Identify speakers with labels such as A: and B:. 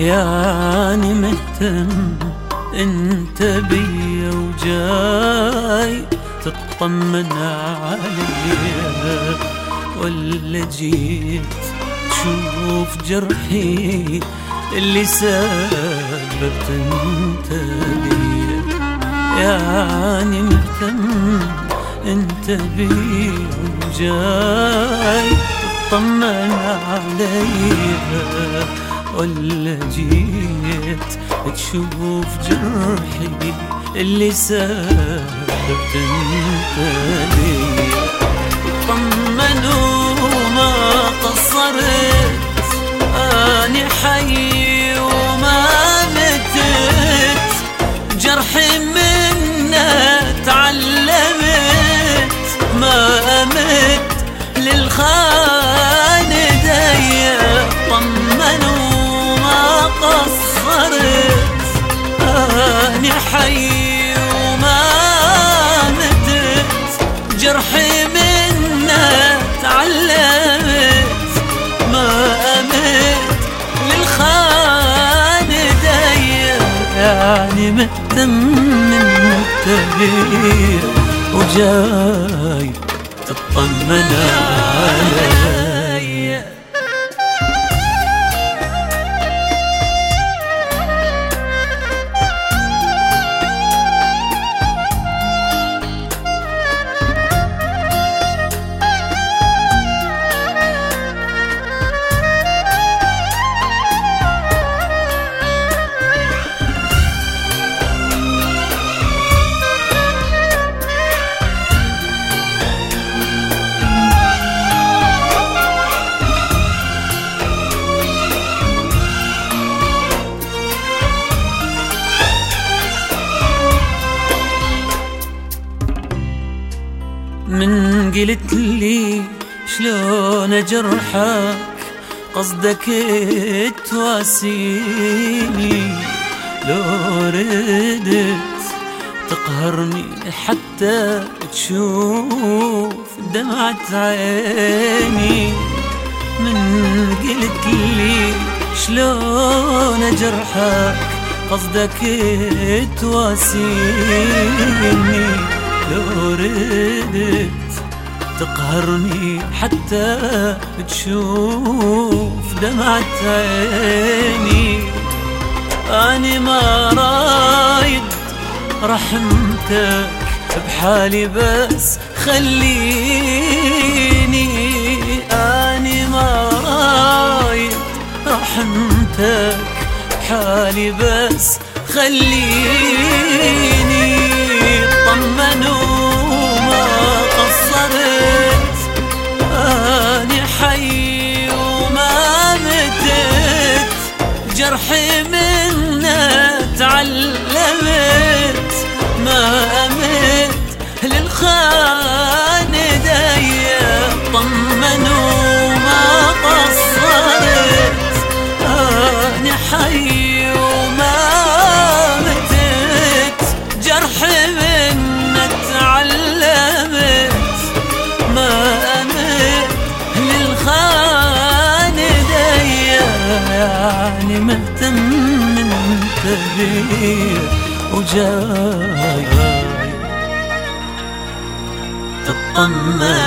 A: يعني مهتم انت بي وجاي تطمن علي. ولا جيت تشوف جرحي اللي سببت انت بي. يعني مهتم انت بي وجاي تطمن علي. ولا جيت تشوف جرحي اللي سببت انت لي طمن وما قصرت. اني حي وما متت. جرحي منه تعلمت. ما أمت للخان دي يعني مهتم من التغيير وجاي تطمن علي قلت لي شلون أجرحك؟ قصدك تواسيني. لو ردت تقهرني حتى تشوف دمعة عيني. من قلت لي شلون أجرحك؟ قصدك تواسيني. لو ردت تقهرني حتى تشوف دمعة عيني. أنا ما رايد رحمتك بحالي بس خليني. أنا ما رايد رحمتك بحالي بس خليني. جرحي مهتم من تغيير وجاي. تطمن